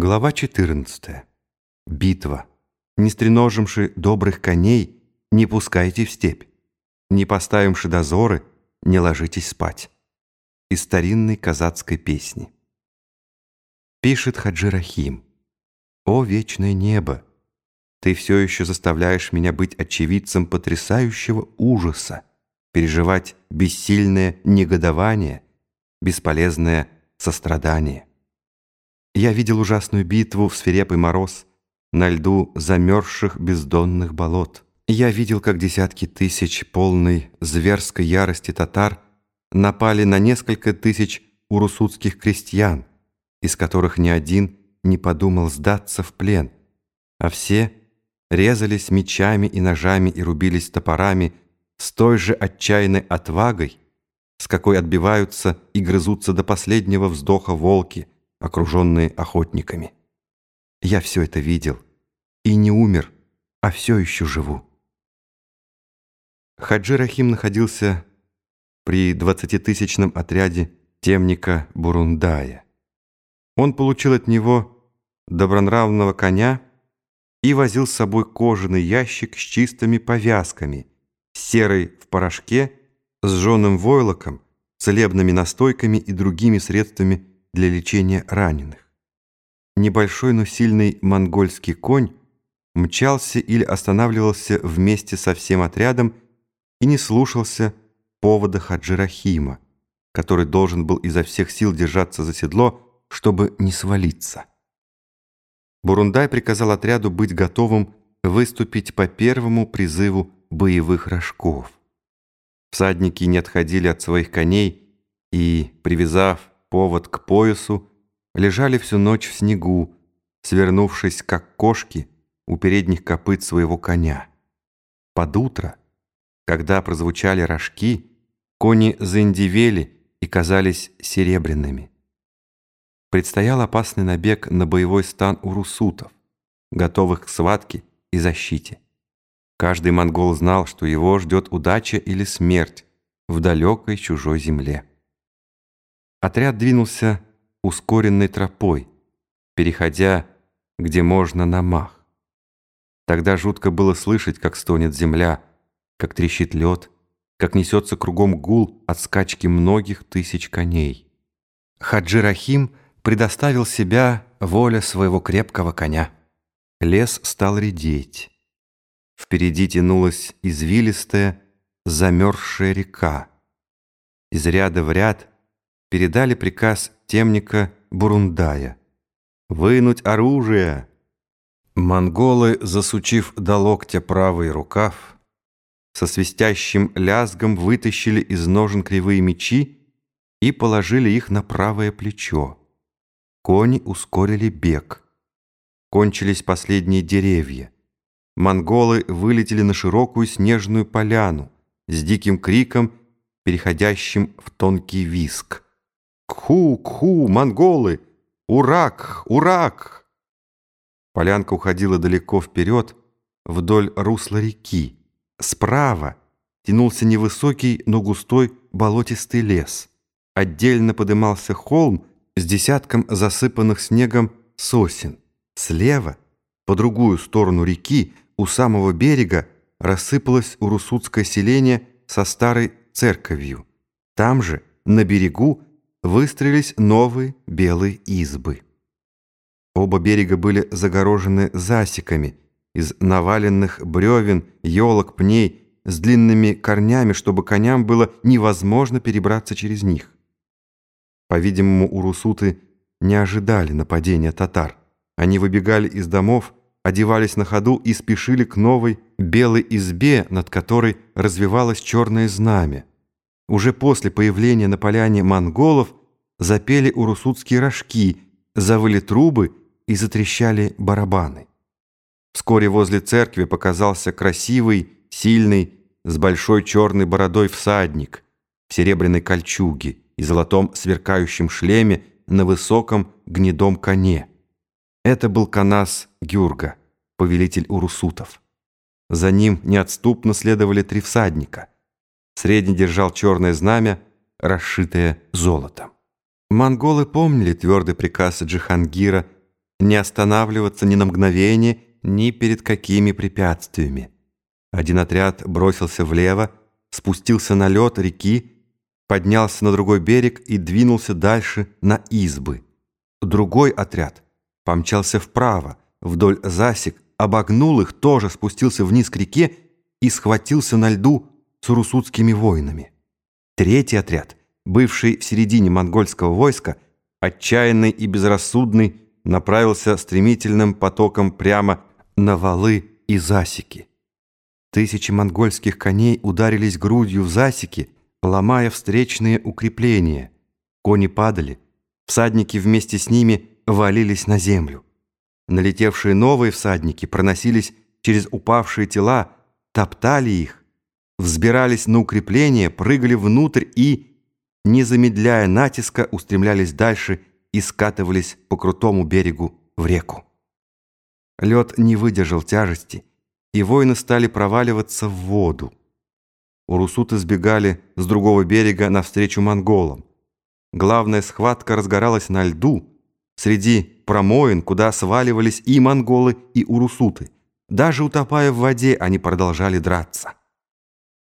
Глава 14. Битва. Не стреножимши добрых коней, не пускайте в степь. Не поставимши дозоры, не ложитесь спать. Из старинной казацкой песни. Пишет Хаджи Рахим. «О, вечное небо! Ты все еще заставляешь меня быть очевидцем потрясающего ужаса, переживать бессильное негодование, бесполезное сострадание. Я видел ужасную битву в свирепый мороз на льду замерзших бездонных болот. Я видел, как десятки тысяч полной зверской ярости татар напали на несколько тысяч урусутских крестьян, из которых ни один не подумал сдаться в плен, а все резались мечами и ножами и рубились топорами с той же отчаянной отвагой, с какой отбиваются и грызутся до последнего вздоха волки – окруженные охотниками. Я все это видел и не умер, а все еще живу. Хаджи Рахим находился при двадцатитысячном отряде темника Бурундая. Он получил от него добронравного коня и возил с собой кожаный ящик с чистыми повязками, серой в порошке, с жженым войлоком, целебными настойками и другими средствами для лечения раненых. Небольшой, но сильный монгольский конь мчался или останавливался вместе со всем отрядом и не слушался повода Хаджирахима, который должен был изо всех сил держаться за седло, чтобы не свалиться. Бурундай приказал отряду быть готовым выступить по первому призыву боевых рожков. Всадники не отходили от своих коней и, привязав повод к поясу, лежали всю ночь в снегу, свернувшись, как кошки, у передних копыт своего коня. Под утро, когда прозвучали рожки, кони заиндивели и казались серебряными. Предстоял опасный набег на боевой стан урусутов, готовых к схватке и защите. Каждый монгол знал, что его ждет удача или смерть в далекой чужой земле. Отряд двинулся ускоренной тропой, переходя, где можно, на мах. Тогда жутко было слышать, как стонет земля, как трещит лед, как несется кругом гул от скачки многих тысяч коней. Хаджи Рахим предоставил себя воля своего крепкого коня. Лес стал редеть. Впереди тянулась извилистая, замерзшая река. Из ряда в ряд передали приказ темника Бурундая. «Вынуть оружие!» Монголы, засучив до локтя правый рукав, со свистящим лязгом вытащили из ножен кривые мечи и положили их на правое плечо. Кони ускорили бег. Кончились последние деревья. Монголы вылетели на широкую снежную поляну с диким криком, переходящим в тонкий виск. Кху, кху, монголы! Урак, урак! Полянка уходила далеко вперед, вдоль русла реки. Справа тянулся невысокий, но густой болотистый лес. Отдельно подымался холм с десятком засыпанных снегом сосен. Слева, по другую сторону реки, у самого берега, рассыпалось урусутское селение со старой церковью. Там же, на берегу, выстроились новые белые избы. Оба берега были загорожены засеками из наваленных бревен, елок, пней с длинными корнями, чтобы коням было невозможно перебраться через них. По-видимому, урусуты не ожидали нападения татар. Они выбегали из домов, одевались на ходу и спешили к новой белой избе, над которой развивалось черное знамя. Уже после появления на поляне монголов запели урусутские рожки, завыли трубы и затрещали барабаны. Вскоре возле церкви показался красивый, сильный, с большой черной бородой всадник в серебряной кольчуге и золотом сверкающем шлеме на высоком гнедом коне. Это был Канас Гюрга, повелитель урусутов. За ним неотступно следовали три всадника – Средний держал черное знамя, расшитое золотом. Монголы помнили твердый приказ Джихангира не останавливаться ни на мгновение, ни перед какими препятствиями. Один отряд бросился влево, спустился на лед реки, поднялся на другой берег и двинулся дальше на избы. Другой отряд помчался вправо, вдоль засек, обогнул их, тоже спустился вниз к реке и схватился на льду с урусутскими воинами. Третий отряд, бывший в середине монгольского войска, отчаянный и безрассудный, направился стремительным потоком прямо на валы и засеки. Тысячи монгольских коней ударились грудью в засеки, ломая встречные укрепления. Кони падали, всадники вместе с ними валились на землю. Налетевшие новые всадники проносились через упавшие тела, топтали их, взбирались на укрепления, прыгали внутрь и, не замедляя натиска, устремлялись дальше и скатывались по крутому берегу в реку. Лед не выдержал тяжести, и воины стали проваливаться в воду. Урусуты сбегали с другого берега навстречу монголам. Главная схватка разгоралась на льду, среди промоин, куда сваливались и монголы, и урусуты. Даже утопая в воде, они продолжали драться.